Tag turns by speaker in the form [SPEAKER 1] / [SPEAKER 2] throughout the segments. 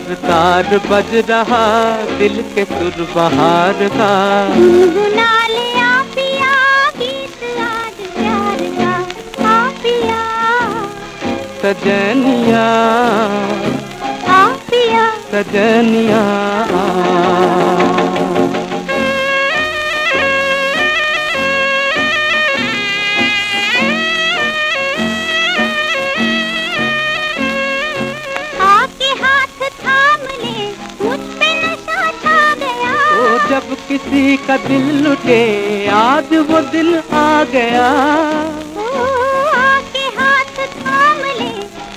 [SPEAKER 1] हार बज रहा दिल के सुर बहार का। सजनिया।
[SPEAKER 2] आ
[SPEAKER 1] सजनिया। किसी का दिल लुटे आज वो दिल आ गया।
[SPEAKER 2] हाथ थाम ले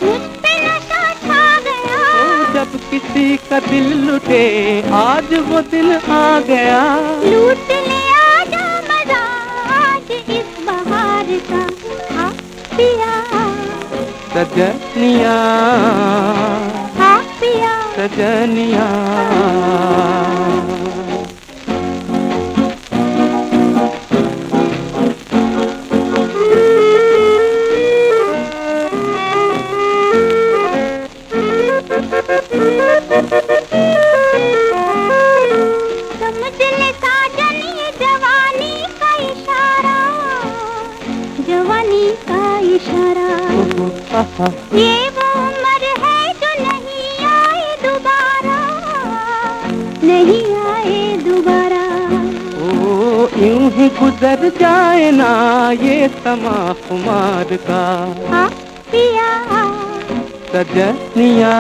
[SPEAKER 2] मुझ पे नशा छा गया।
[SPEAKER 1] जब किसी का दिल लुटे आज वो दिल आ गया।
[SPEAKER 2] लूट ले आजा मज़ा आज इस बहार का पिया
[SPEAKER 1] सजनिया।
[SPEAKER 2] पिया
[SPEAKER 1] सजनिया।
[SPEAKER 2] इशारा। ये वो उम्र है जो नहीं आए दोबारा। नहीं आए दोबारा।
[SPEAKER 1] ओ यूँ ही गुजर जाए ना ये समा कुमार का।
[SPEAKER 2] हाँ पिया।
[SPEAKER 1] सजनिया।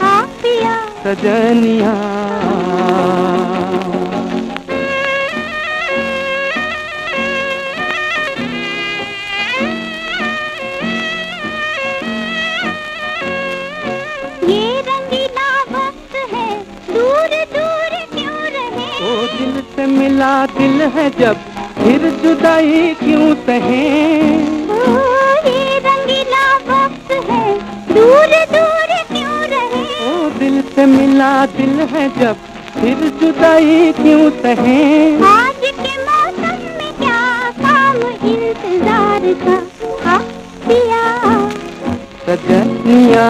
[SPEAKER 2] हाँ पिया।
[SPEAKER 1] सजनिया। से मिला दिल है जब फिर जुदाई क्यों सहे?
[SPEAKER 2] ये रंगीला वक्त है दूर दूर क्यों रहे?
[SPEAKER 1] ओ दिल से मिला दिल है जब फिर जुदाई क्यों सहे?
[SPEAKER 2] आज के मौसम में क्या काम इंतज़ार का? हाँ पिया।
[SPEAKER 1] सजनिया।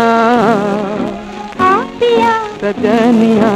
[SPEAKER 2] हाँ पिया।
[SPEAKER 1] सजनिया।